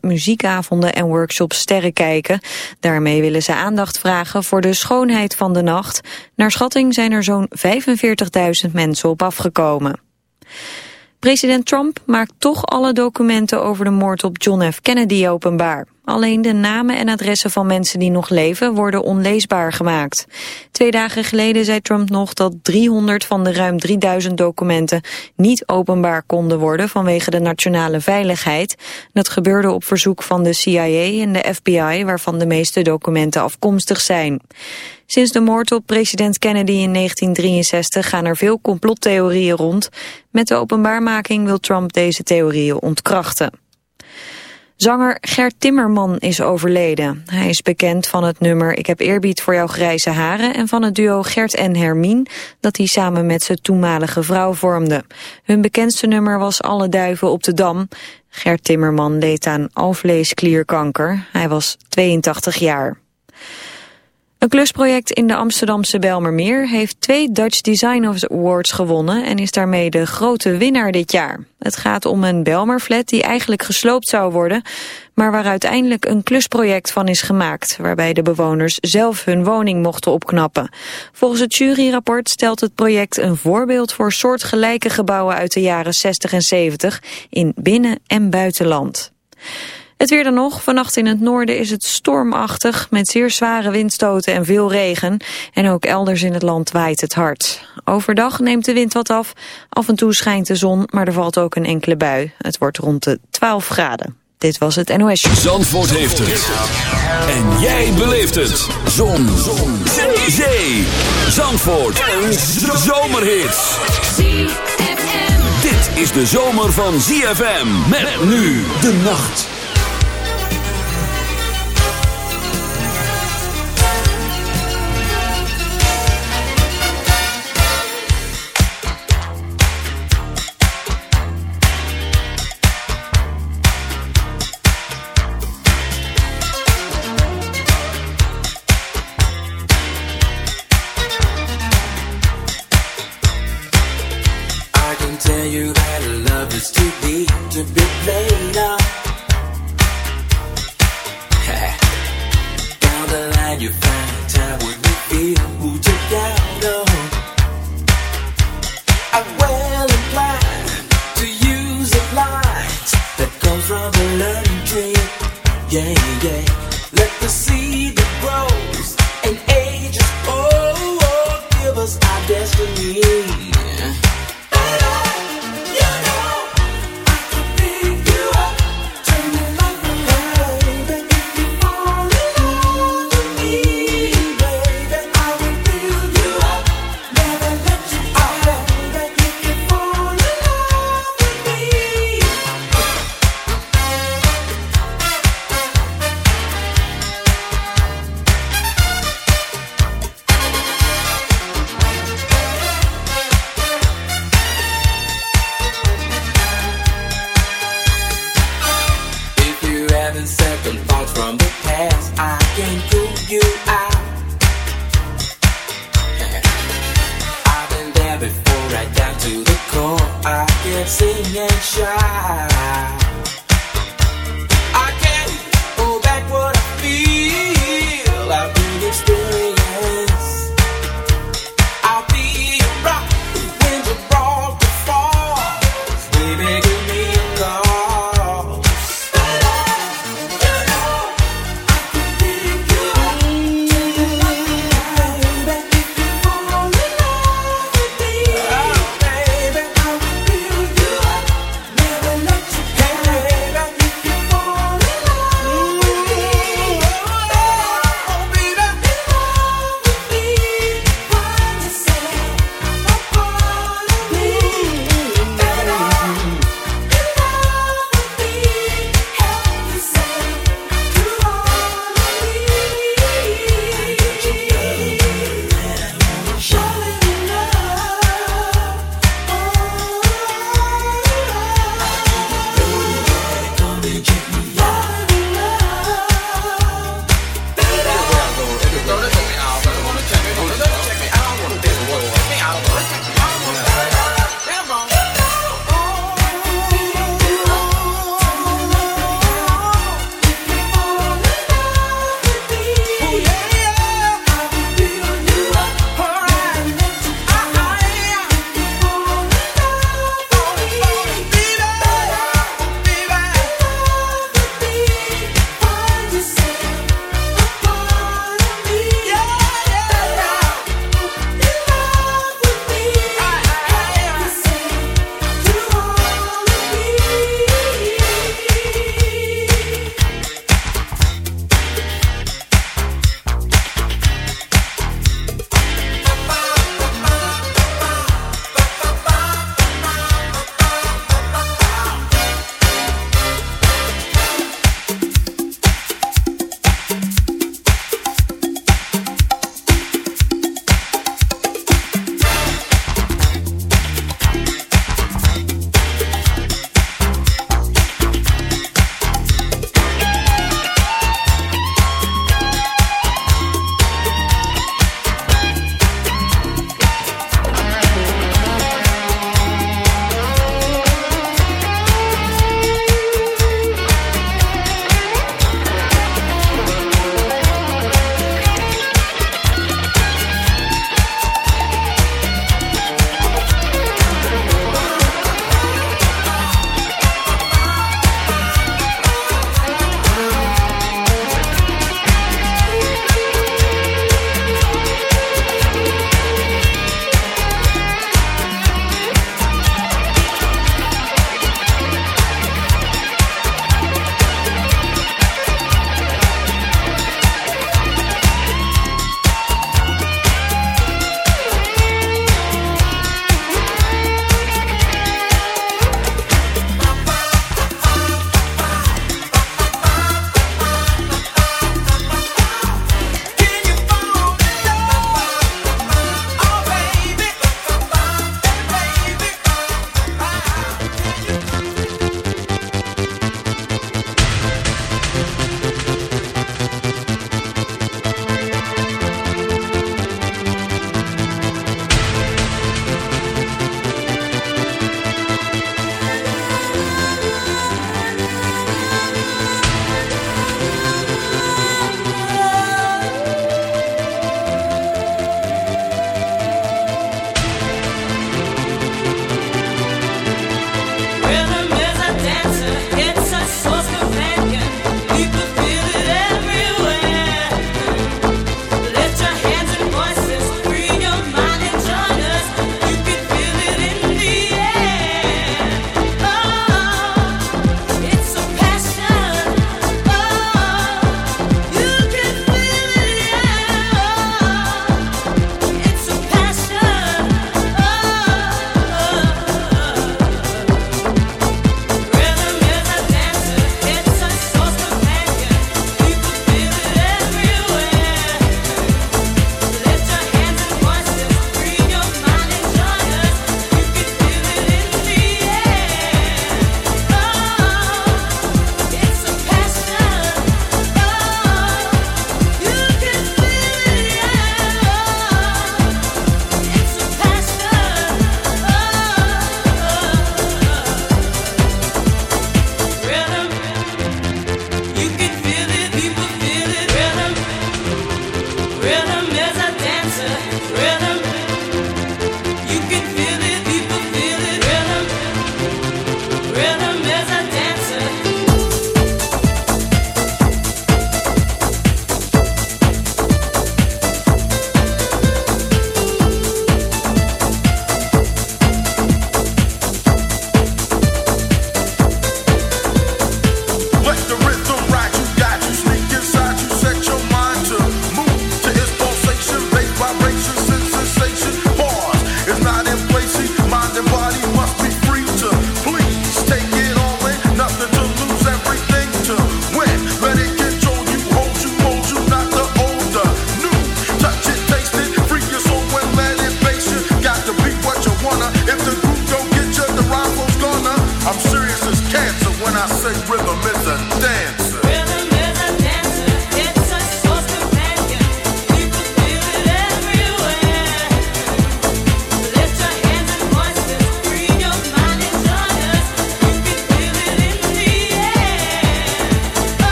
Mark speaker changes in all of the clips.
Speaker 1: muziekavonden en workshops sterren kijken. Daarmee willen ze aandacht vragen voor de schoonheid van de nacht. Naar schatting zijn er zo'n 45.000 mensen op afgekomen. President Trump maakt toch alle documenten over de moord op John F. Kennedy openbaar. Alleen de namen en adressen van mensen die nog leven worden onleesbaar gemaakt. Twee dagen geleden zei Trump nog dat 300 van de ruim 3000 documenten niet openbaar konden worden vanwege de nationale veiligheid. Dat gebeurde op verzoek van de CIA en de FBI waarvan de meeste documenten afkomstig zijn. Sinds de moord op president Kennedy in 1963 gaan er veel complottheorieën rond. Met de openbaarmaking wil Trump deze theorieën ontkrachten. Zanger Gert Timmerman is overleden. Hij is bekend van het nummer Ik heb eerbied voor jouw grijze haren... en van het duo Gert en Hermien dat hij samen met zijn toenmalige vrouw vormde. Hun bekendste nummer was Alle duiven op de dam. Gert Timmerman leed aan alvleesklierkanker. Hij was 82 jaar. Een klusproject in de Amsterdamse Belmermeer heeft twee Dutch Design Awards gewonnen en is daarmee de grote winnaar dit jaar. Het gaat om een Belmerflat die eigenlijk gesloopt zou worden, maar waar uiteindelijk een klusproject van is gemaakt, waarbij de bewoners zelf hun woning mochten opknappen. Volgens het juryrapport stelt het project een voorbeeld voor soortgelijke gebouwen uit de jaren 60 en 70 in binnen- en buitenland. Het weer dan nog. Vannacht in het noorden is het stormachtig met zeer zware windstoten en veel regen. En ook elders in het land waait het hard. Overdag neemt de wind wat af. Af en toe schijnt de zon, maar er valt ook een enkele bui. Het wordt rond de 12 graden. Dit was het NOS.
Speaker 2: Zandvoort heeft het. En jij beleeft het. Zon. zon. Zee. Zee. Zandvoort. Een zomerhit. Dit is de zomer van ZFM. Met nu de nacht.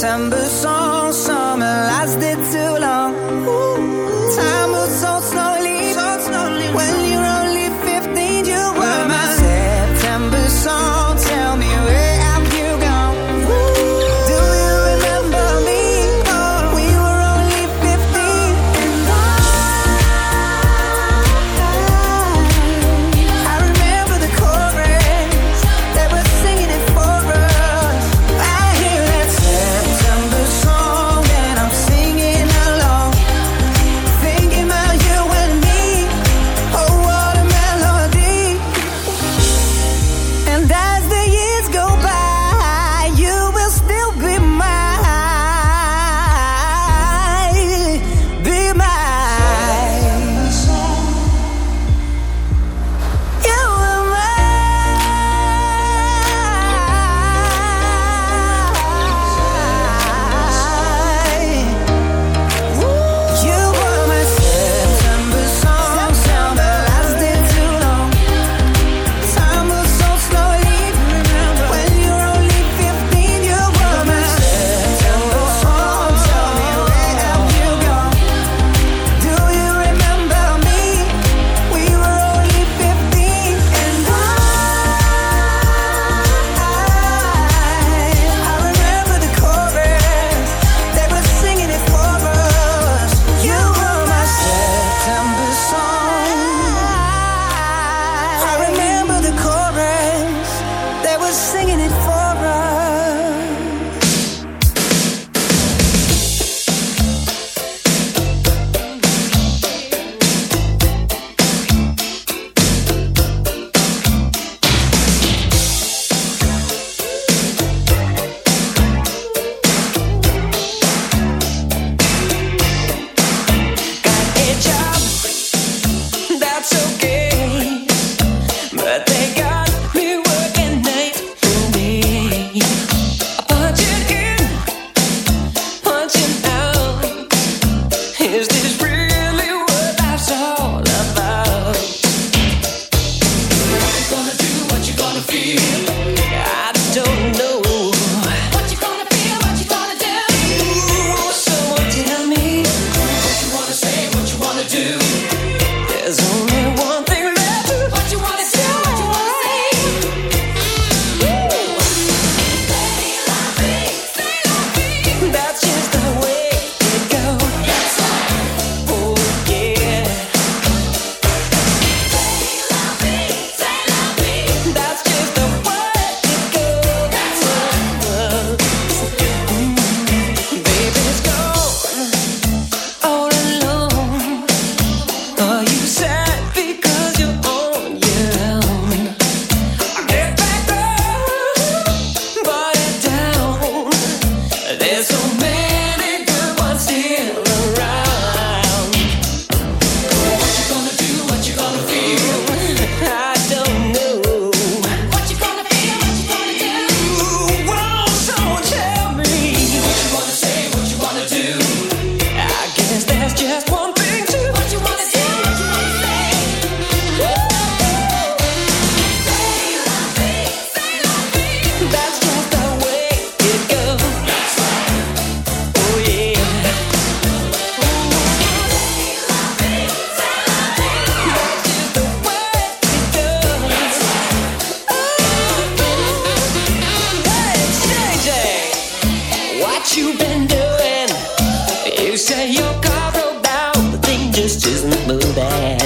Speaker 3: September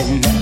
Speaker 4: moving.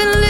Speaker 5: been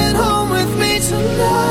Speaker 5: love.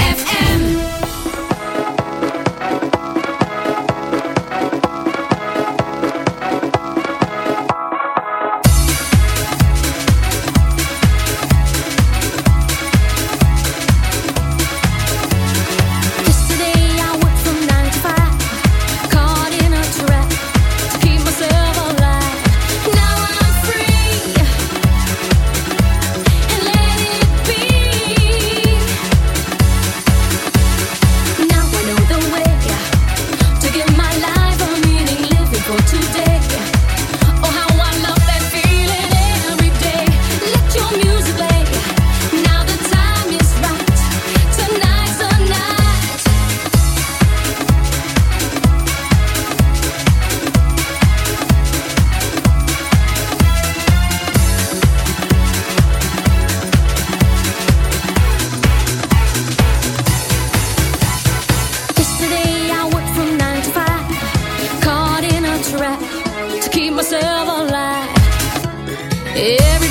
Speaker 6: Every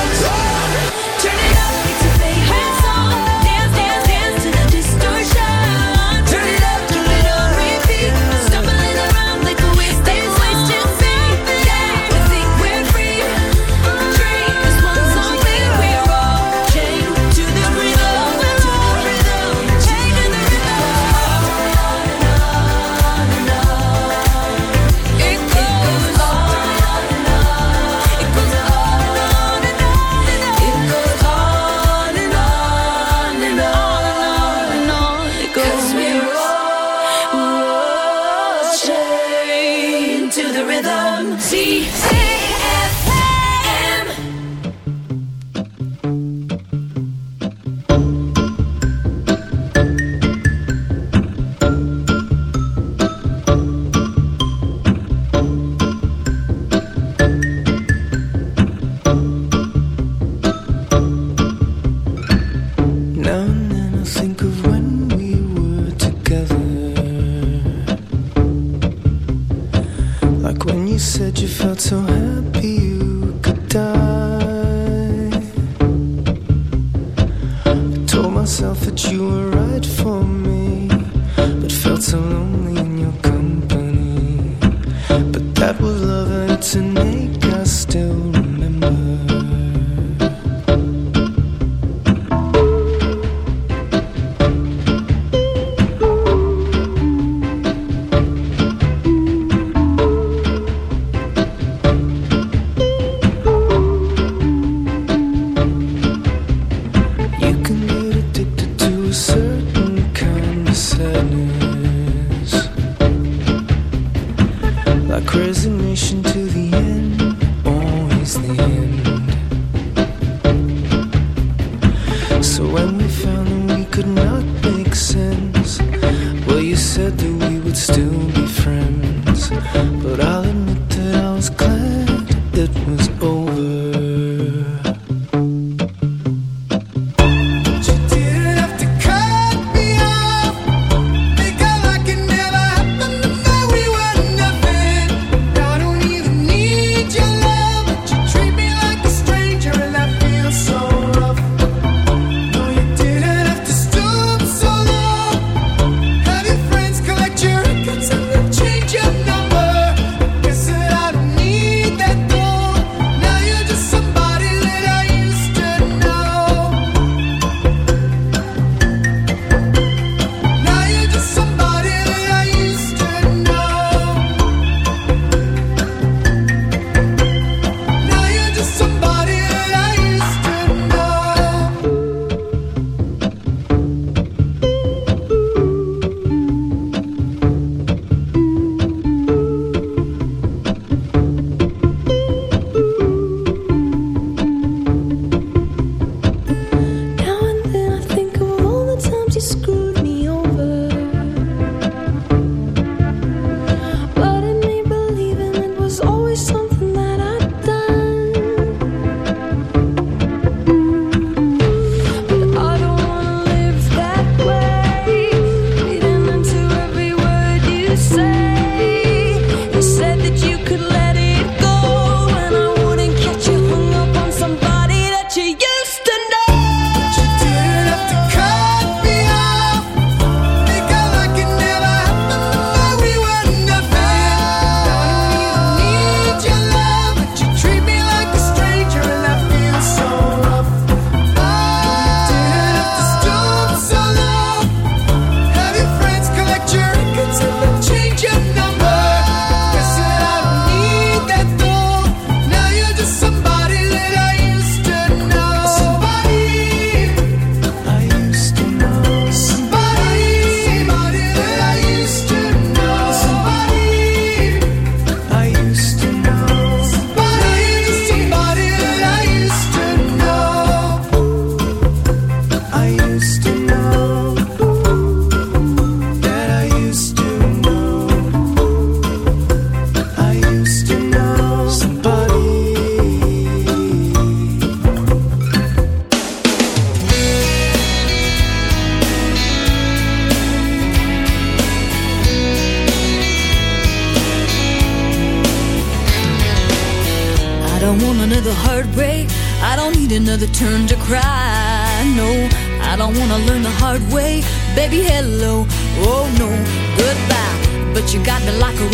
Speaker 6: that was love and.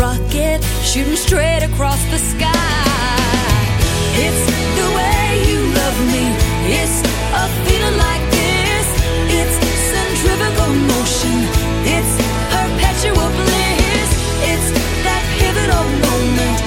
Speaker 6: rocket shooting straight across the sky. It's the way you love me. It's a feeling like this. It's centrifugal motion. It's perpetual bliss. It's that pivotal moment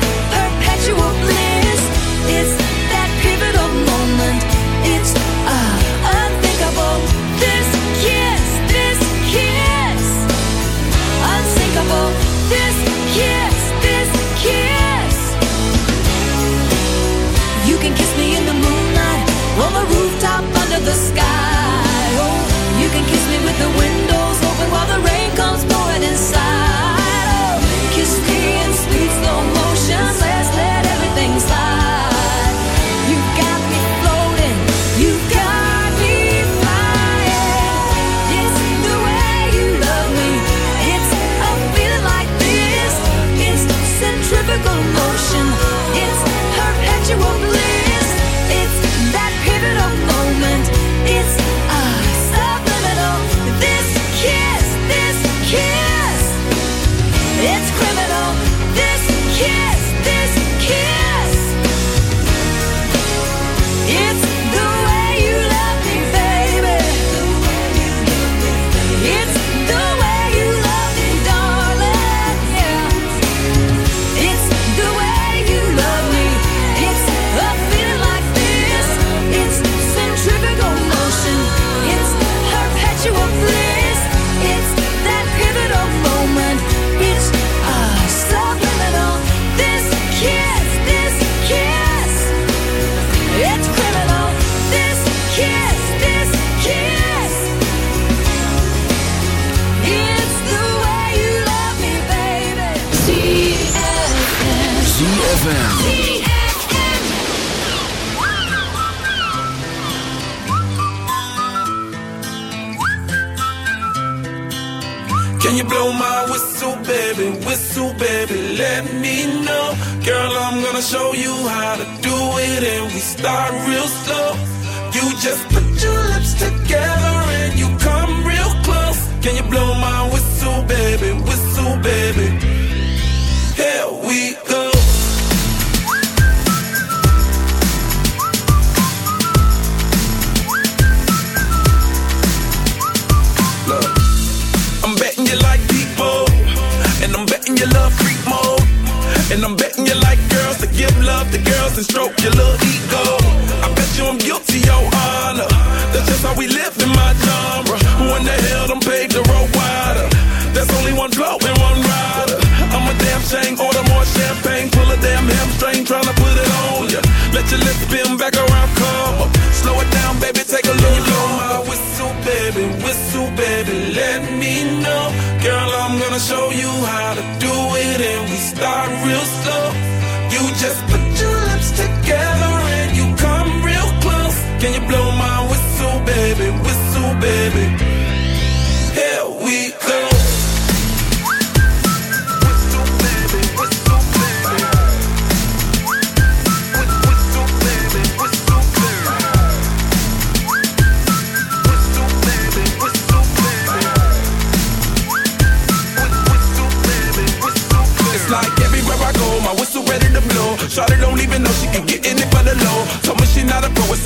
Speaker 7: show you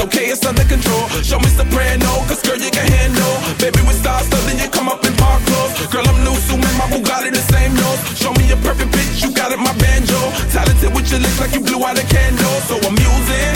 Speaker 7: okay, it's under control. Show me soprano, cause girl, you can handle. Baby, we stars, so then you come up in park clothes. Girl, I'm loose, so my Bugatti the same nose. Show me a perfect pitch, you got it, my banjo. Talented with your lips like you blew out a candle. So I'm using.